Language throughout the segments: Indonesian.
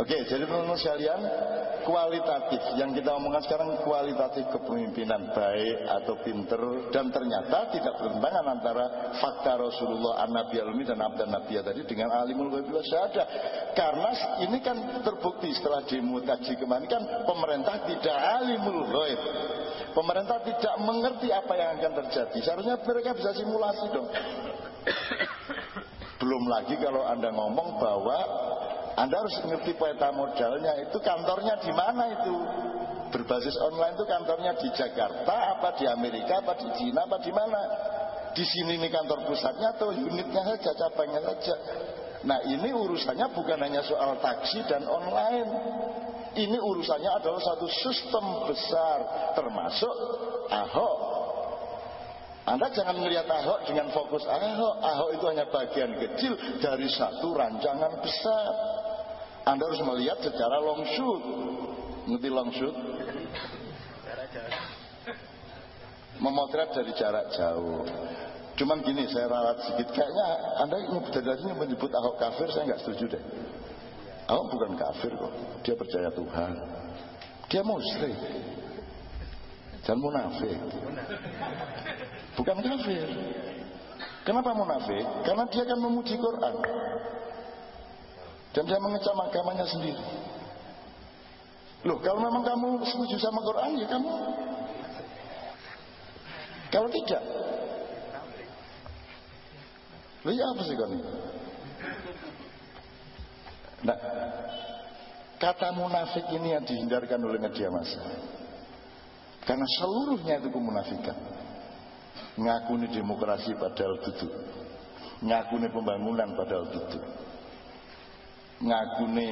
Oke, jadi teman-teman sekalian, kualitatif. Yang kita omongkan sekarang kualitatif kepemimpinan baik atau pinter. Dan ternyata tidak bertentangan antara fakta Rasulullah an nabi almi dan abdan nabi tadi dengan alimul ghaib ada karena ini kan terbukti setelah demo kaji kemarin kan pemerintah tidak alimul ghaib. Pemerintah tidak mengerti apa yang akan terjadi. Seharusnya mereka bisa simulasi dong. Belum lagi kalau anda ngomong bahwa anda harus ngerti peta modalnya. Itu kantornya di mana itu? Berbasis online itu kantornya di Jakarta apa di Amerika apa di Cina apa di mana? Di sini ini kantor pusatnya atau unitnya saja cabangnya saja? Nah ini urusannya bukan hanya soal taksi dan online. Ini urusannya adalah satu sistem besar termasuk Ahok. Anda jangan melihat Ahok dengan fokus Ahok. Ahok itu hanya bagian kecil dari satu rancangan besar. Anda harus melihat secara long shoot. Ngerti long shoot? Memotret dari jarak jauh. Cuman gini, saya ralat sedikit. Kayaknya Anda sini menyebut Ahok kafir, saya nggak setuju deh. Ahok bukan kafir kok. Dia percaya Tuhan. Dia muslim. Dan munafik. Bukan kafir. Kenapa munafik? Karena dia kan memuji Quran. Dan dia mengecam agamanya sendiri. Loh, kalau memang kamu setuju sama Quran, ya kamu. Kalau tidak, Loh ya apa sih kamu? Nah, kata munafik ini yang dihindarkan oleh media massa. Karena seluruhnya itu kemunafikan. Ngakuni demokrasi padahal itu. Ngakuni pembangunan padahal itu ngakune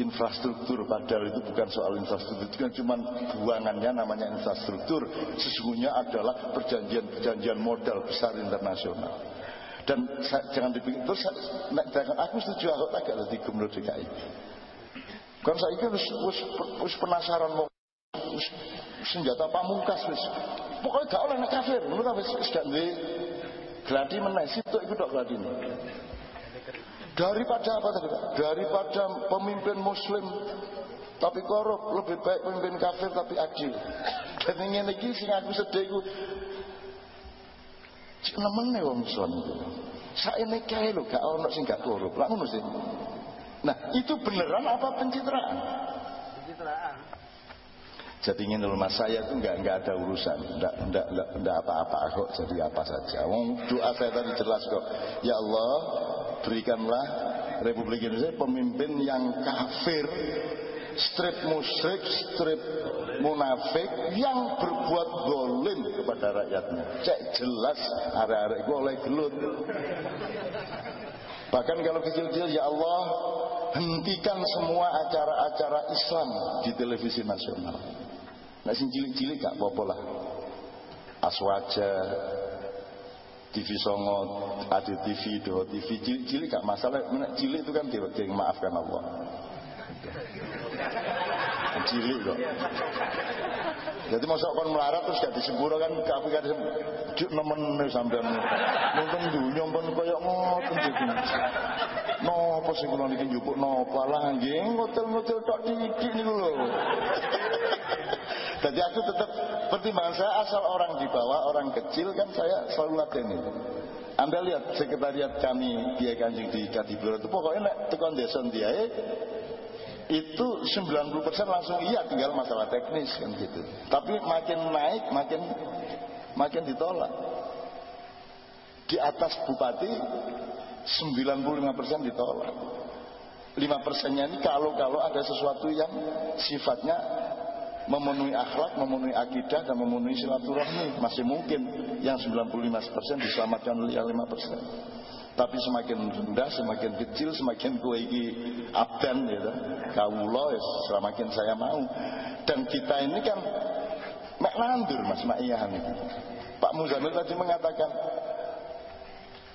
infrastruktur padahal itu bukan soal infrastruktur itu kan cuma buangannya namanya infrastruktur sesungguhnya adalah perjanjian-perjanjian modal besar internasional. Dan jangan dipikir terus jangan aku setuju aku tak ada di gubernur DKI kan saya ini harus penasaran mau senjata pamungkas wis. Pokoknya gak oleh nak kafir menurut aku gak duwe gladi meneh situ iku tok gladine Daripada apa tadi Pak? Daripada pemimpin muslim tapi korup lebih baik pemimpin kafir tapi adil. Dan ingin lagi sing aku sedih iku cek nemene wong iku. Saene kae lho gak ono sing gak korup. Lah ngono sih. Nah, itu beneran apa pencitraan? Pencitraan. Jadi ingin rumah saya itu enggak enggak ada urusan, enggak enggak enggak, enggak apa-apa kok jadi apa saja. Wong doa saya tadi jelas kok. Ya Allah, berikanlah Republik Indonesia pemimpin yang kafir strip musik, strip munafik yang berbuat golim kepada rakyatnya. Cek jelas arah-arah itu oleh gelut. Bahkan kalau kecil-kecil ya Allah hentikan semua acara-acara Islam di televisi nasional. Nah sing cilik-cilik gak apa-apa lah. Aswaja, TV Songo, ada TV, do TV, cilik-cilik gak masalah. Cilik itu kan dia maafkan Allah. Cilik kok. Jadi masuk kon melarat terus gak disembur kan kafe kan juk nemen sampean. Mungkin dunya pun koyo ngoten iki. Napa sing kula niki njupuk napa lah nggih ngotel-ngotel tok titik niku lho. Jadi aku tetap pertimbangan saya asal orang di bawah, orang kecil kan saya selalu lateni. Anda lihat sekretariat kami dia Kanjeng di Kadibur itu pokoknya nek tekan desa dia itu 90% langsung iya tinggal masalah teknis kan gitu. Tapi makin naik makin makin ditolak. Di atas bupati 95% ditolak. 5 persennya ini kalau-kalau ada sesuatu yang sifatnya memenuhi akhlak, memenuhi akidah dan memenuhi silaturahmi masih mungkin yang 95% diselamatkan oleh yang 5%. Tapi semakin rendah, semakin kecil, semakin kue iki abdan ya kawula ya semakin saya mau. Dan kita ini kan mek nandur Mas mak iyahan. Pak Muzamil tadi mengatakan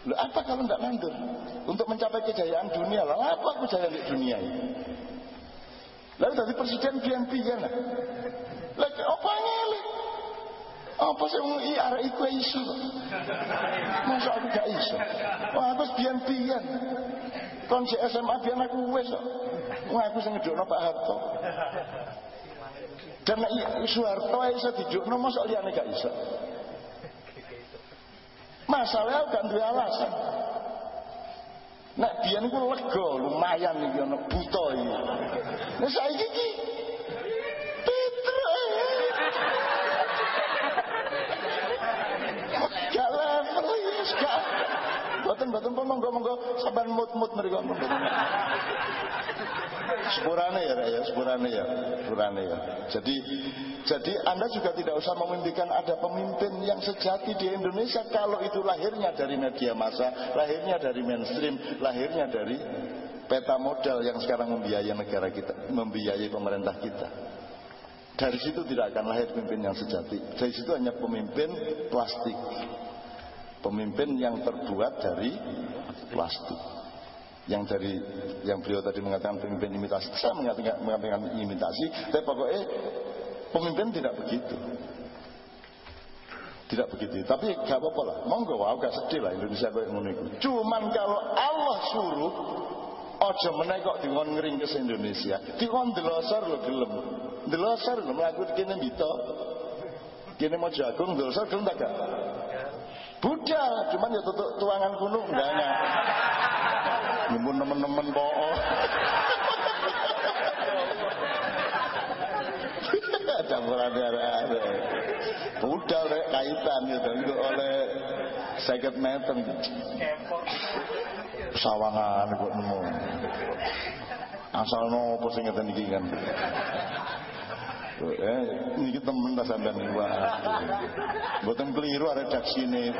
Loh, apa kalau tidak nandur? Untuk mencapai kejayaan dunia, lah apa kejayaan di dunia ini? Lalu dari presiden BNP kan? Lagi apa ngene? Apa sih mau iya arah iku iso? Masa aku gak iso? Wah, aku BNP kan? Kon SMA biar aku wes kok. Aku sing ngedukno Pak Harto. Dan Soeharto iso didukno mosok liyane gak iso. Masalahnya gak duwe alasan. Nek biyen ku lega lumayan iki ana buta iki. Nek saiki iki gak. Boten boten pun monggo monggo saban mut-mut mriku Sepurane ya, ya, sepurane ya, sepurane ya. Jadi jadi Anda juga tidak usah memimpikan ada pemimpin yang sejati di Indonesia kalau itu lahirnya dari media massa, lahirnya dari mainstream, lahirnya dari peta modal yang sekarang membiayai negara kita, membiayai pemerintah kita. Dari situ tidak akan lahir pemimpin yang sejati. Dari situ hanya pemimpin plastik. Pemimpin yang terbuat dari plastik. Yang dari yang beliau tadi mengatakan pemimpin imitasi, saya mengatakan, mengatakan imitasi, tapi pokoknya pemimpin tidak begitu. Tidak begitu. Tapi gak apa-apa lah. Monggo wow, gak sedih lah Indonesia kayak ngono Cuman kalau Allah suruh Ojo meneh kok dikon ngering ke Indonesia. Dikon delosor lo gelem. Delosor lho mlaku kene mbito. Kene mau jagung delosor gelem tak gak? Budal, cuman ya tutup tuangan kuno enggak enggak. Nyumun nemen-nemen bohong. Campuran ada Budal rek kaitan gitu itu oleh seket meter. Sawangan kok nemu. Asal nopo sing ngeten iki kan. Eh, ini temen ta sampean niku. Mboten keliru redaksine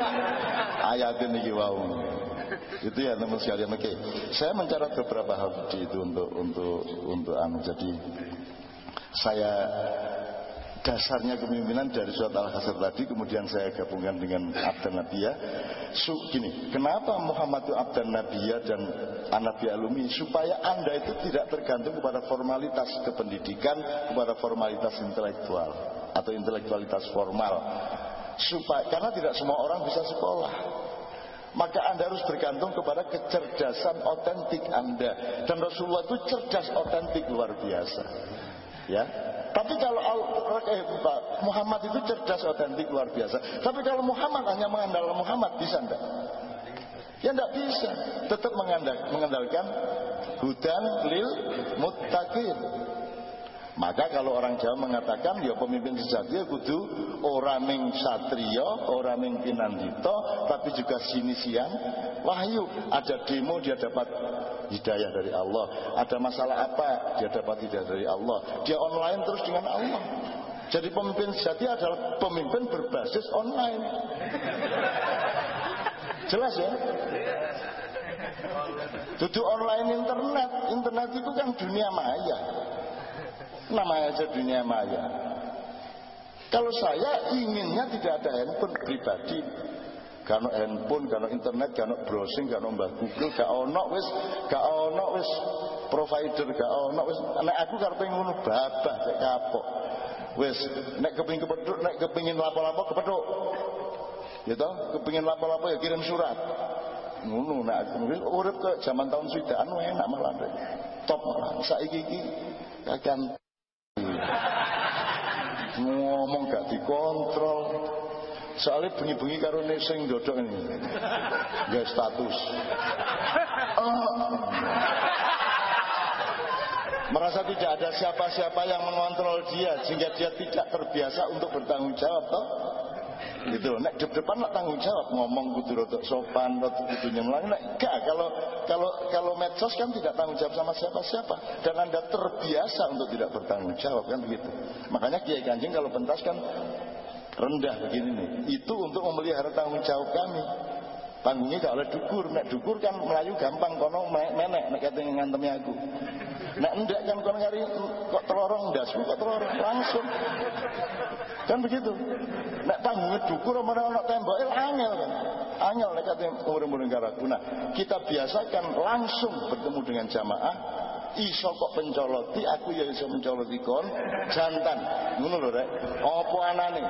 ayat ini wau. Itu ya teman sekalian. Oke, saya mencatat beberapa hal itu untuk untuk untuk anu. Jadi saya dasarnya kepemimpinan dari surat Al-Hasr tadi kemudian saya gabungkan dengan Abdan Nabiya. Su, gini, kenapa Muhammad itu Abdan Nabiya dan Anabi Alumi supaya anda itu tidak tergantung kepada formalitas kependidikan kepada formalitas intelektual atau intelektualitas formal. Supaya karena tidak semua orang bisa sekolah. Maka anda harus bergantung kepada kecerdasan otentik anda. Dan Rasulullah itu cerdas otentik luar biasa. Ya tapi kalau eh, Muhammad itu cerdas otentik luar biasa. Tapi kalau Muhammad hanya mengandalkan Muhammad bisa enggak? Ya enggak bisa. Tetap mengandalkan hudan lil muttaqin. Maka kalau orang Jawa mengatakan ya pemimpin sejati ya kudu orang ming satrio, orang ming pinandito, tapi juga sinisian wahyu. Ada demo dia dapat hidayah dari Allah. Ada masalah apa dia dapat hidayah dari Allah. Dia online terus dengan Allah. Jadi pemimpin sejati adalah pemimpin berbasis online. Jelas ya? Duduk online internet. Internet itu kan dunia maya namanya aja dunia maya kalau saya inginnya tidak ada handphone pribadi Kano handphone, kano internet, kano browsing, kano mbah Google, gak ono wis, gak ono wis provider, gak ono wis. Nek aku karepe ngono babah cek kapok. Wis, nek kepengin kepethuk, nek kepengin lapo-lapo kepethuk. Ya toh, kepengin lapo-lapo ya kirim surat. Ngono nek aku urip ke zaman tahun swidakan enak malah. Top malah. Saiki iki akan ngomong gak dikontrol soalnya bengi-bengi karo sing dodok ini. Gak status. Oh. merasa tidak ada siapa-siapa yang mengontrol dia sehingga dia tidak terbiasa untuk bertanggung jawab toh. Gitu nek di depan nak tanggung jawab. Ngomong kudu rotok sopan rotok kudu nyemlang nek enggak kalau kalau kalau medsos kan tidak tanggung jawab sama siapa-siapa. Dan anda terbiasa untuk tidak bertanggung jawab kan begitu. Makanya kiai kanjeng kalau pentas kan rendah begini nih. Itu untuk memelihara tanggung jawab kami. Panggungnya gak oleh dukur. Nek dukur kan melayu gampang. Kono menek. Nek katanya ngantemi aku. Nek enggak kan kono nyari kok telorong? Dasku kok telorong? Langsung. Kan begitu. Nek panggungnya dukur mana ono tembok? Eh angel. Kan angel nek katanya umur-umur karaku nah kita biasakan langsung bertemu dengan jamaah iso kok pencoloti aku ya iso mencoloti kon. Jantan ngono lho rek. Apa anane?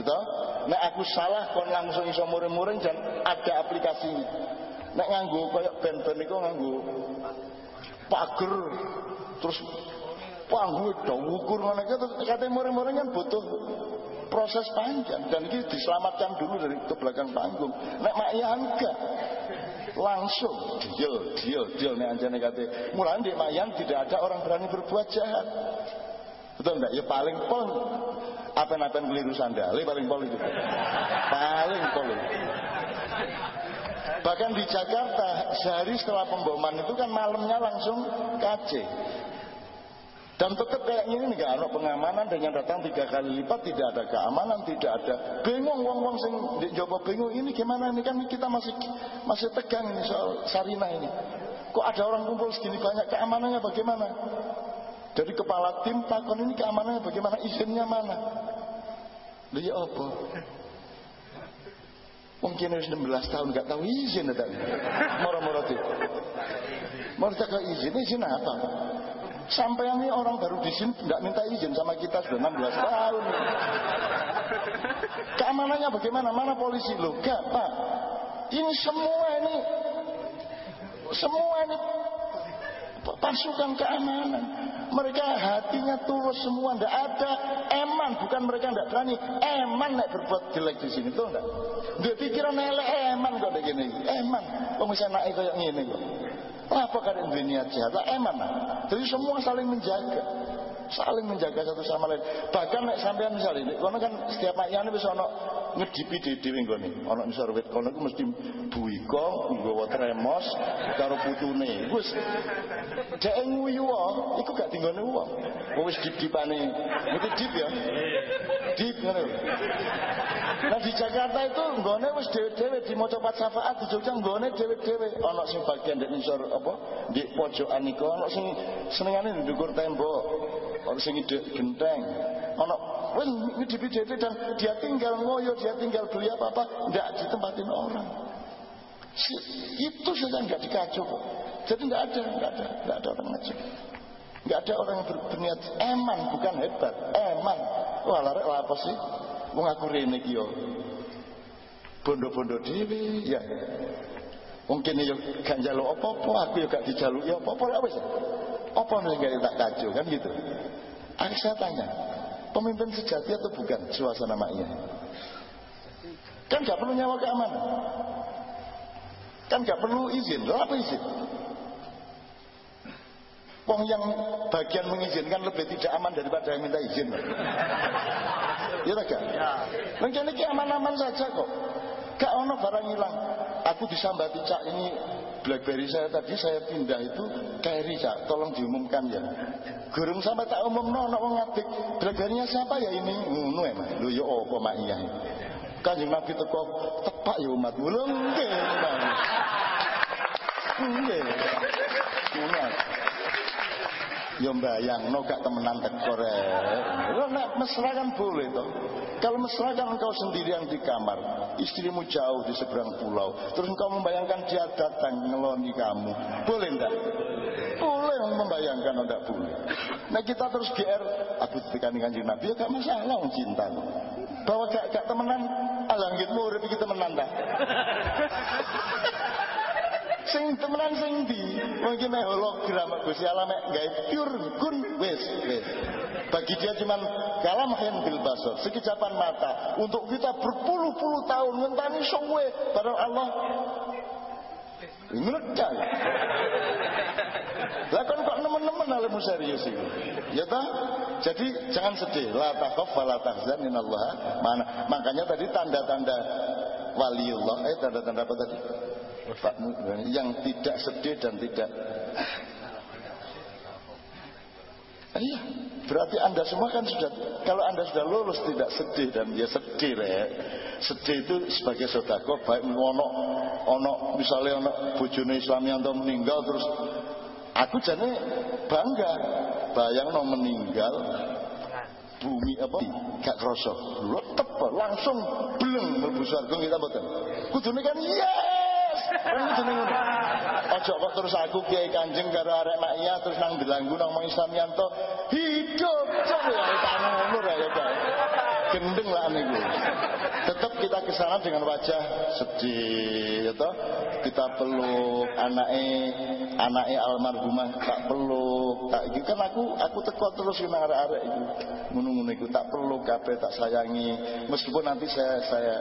Gitu. Nek aku salah kon langsung iso muring-muring dan ada aplikasinya nek nganggo koyo band-band iku nganggo pager terus panggung do ukur ngono terus katanya murid-murid kan butuh proses panjang. Dan ini diselamatkan dulu dari ke belakang panggung. Nek maknya enggak langsung deal deal deal nek anjane kate mulai di mayan tidak ada orang berani berbuat jahat. Betul enggak ya paling pol. Apa-apa keliru sandali paling pol itu. Paling pol bahkan di Jakarta sehari setelah pemboman itu kan malamnya langsung kace dan tetap kayak ini nggak ada pengamanan dengan datang tiga kali lipat tidak ada keamanan, tidak ada bingung wong wong sing jawab bingung ini gimana ini kan kita masih masih tegang ini soal Sarina ini. Kok ada orang kumpul segini banyak keamanannya bagaimana? Jadi kepala tim takon ini keamanannya bagaimana? Izinnya mana? Dia apa? Mungkin harus 16 tahun nggak tahu izin ada. Moro-moro tuh. Mau izin, izin apa? Sampai ini orang baru di sini nggak minta izin sama kita sudah 16 tahun. Keamanannya bagaimana? Mana polisi lo? Gak pak. Ini semua ini semua ini pasukan keamanan. Mereka hatinya tulus semua, ndak ada eman, bukan mereka ndak berani. Eman nek berbuat jelek di sini tuh ndak. Dia pikiran elek eman kok begini. Eman, pengusaha naik kayak gini kok. Apa kan dunia jahat? Lah eman lah. Jadi semua saling menjaga. Saling menjaga satu sama lain. Bahkan nek sampean misalnya, karena kan setiap ayane bisa ono ngedipi dhewe nggone. Ono misal wit kono iku mesti buika nggawa tremos karo putune. Wis dhek nguyu iku gak tinggone wong. Wis dip-dipane. Itu dip ya. Dip ngono. Nah di Jakarta itu nggone wis dhewe-dhewe di maca syafaat di Jogja nggone dhewe-dhewe ana sing bagian ndek nisor apa di pojokan niku ana sing senengane ndukur tembok ana sing ide genteng ana ngidipi dhewe dan dia tinggal ngoyo dia tinggal beli apa-apa ndak ditempatin orang itu saja nggak dikacau kok jadi nggak ada nggak ada nggak ada orang ngajak nggak ada orang yang berniat eman bukan hebat eman wah larek apa sih Wong aku rene iki yo. Bondo-bondo dhewe ya. Mungkin yo gak njaluk apa-apa, aku yo gak dijaluki apa-apa lah wis. Apa sing gak tak kacau kan gitu. Aku saya tanya, pemimpin sejati atau bukan suasana maknya? Kan gak perlu nyawa keamanan. Kan gak perlu izin. Lalu apa izin? Wong yang bagian mengizinkan lebih tidak aman daripada yang minta izin. Ya tak gak? Ya. Mungkin ini aman-aman saja kok. Gak ono barang hilang. Aku disambati cak ini Blackberry saya tadi saya pindah itu carry cak. Tolong diumumkan ya. Gurung sampai tak umum no, no ngatik. Blackberry-nya siapa ya ini? Ngono emang. Lu ya apa mak iya. Kanjeng Nabi teko tepak ya umat. Belum nggih. Nggih. Ya bayang no gak temenan tekor lo nak mesra kan boleh toh. Kalau mesra kan engkau sendirian di kamar istrimu jauh di seberang pulau terus engkau membayangkan dia datang ngeloni kamu boleh enggak boleh membayangkan enggak boleh. Nah kita terus GR aku tekan kanjeng Nabi ya gak masalah cinta bahwa gak, gak temenan alangitmu udah kita temenan dah sing temenan sing di mungkin meh hologram Gusti Allah mek gawe pure kun wis wis. Bagi dia cuman kalam bil basar sekejapan mata. Untuk kita berpuluh-puluh tahun ngentani songwe pada Allah meledak. Lah kan kok nemen-nemen alimu serius itu ya tak jadi jangan sedih. La takhaf wa la tahzan mana makanya tadi tanda-tanda waliullah eh tanda-tanda apa tadi yang tidak sedih dan tidak Iya, berarti anda semua kan sudah kalau anda sudah lulus tidak sedih dan ya sedih ya. Sedih itu sebagai sodako baik ono ono misalnya ono bujune Islamianto meninggal terus aku jadi bangga. Bayang no meninggal bumi apa? Gak krosok lu langsung beleng mlebu surga kita boten kudune kan iya Ojo kok terus aku kiai kanjeng karo arek makya terus nang delanggu nang Islam Yanto hidup coba ya tak ngono ya ya gendeng lah niku. Tetap kita ke dengan wajah sedih, gitu. Kita peluk anake, anake almarhumah tak peluk, tak iki kan aku aku teko terus nang arek-arek iki. Ngono-ngono tak peluk kabeh tak sayangi. Meskipun nanti saya saya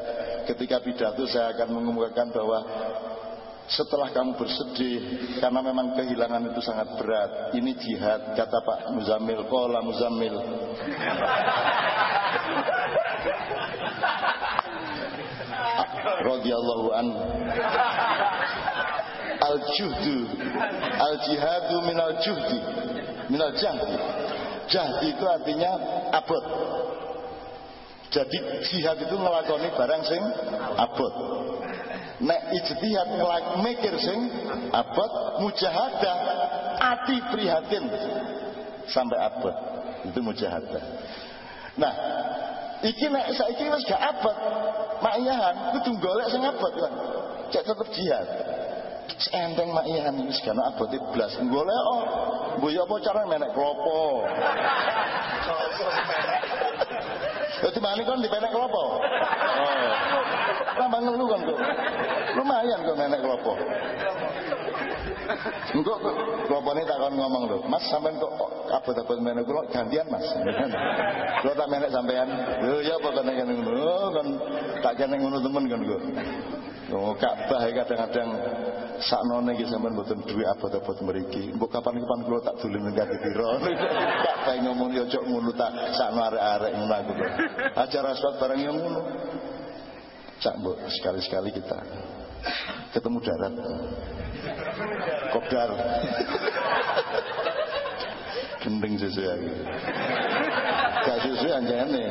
ketika pidato saya akan mengumumkan bahwa setelah kamu bersedih karena memang kehilangan itu sangat berat ini jihad kata Pak Muzamil kola Muzamil. Radhiyallahu an. Al juhdu al jihadu minal juhdi minal jahdi. Jahdi itu artinya abot. Jadi jihad itu ngelakoni barang sing abot nek ijtihad ngelak mikir sing abot mujahadah ati prihatin. Sampai abot itu mujahadah. Nah iki nek saiki wis gak abot makyahan kudu golek sing abot kan cek tetep jihad. Enteng makyahan wis gak abote blas golek oh mboyo apa cara menek klopo Dadi mani kon dipenek klopo. Oh. Tambah ngelu kan kok. Lumayan kok menek klopo. Engko klopone tak kon ngomong lho. Mas sampean kok abot-abot menek kula gantian Mas. Kula tak menek sampean. Ya apa kene ngono. Oh, kan tak kene ngono temen kan kok. Oh, Ka'bah kadang-kadang saknone iki sampean mboten duwe abot-abot mriki. Mbok kapan-kapan kula tak dolen ngati pira. Ka'bah ngomong yo cok ngono tak sakno arek-arek ngono aku. Acara suat barang yang ngono. Cak mbok sekali-sekali kita ketemu darat. Kopdar. Gendeng sesuai. Gak sesuai anjane.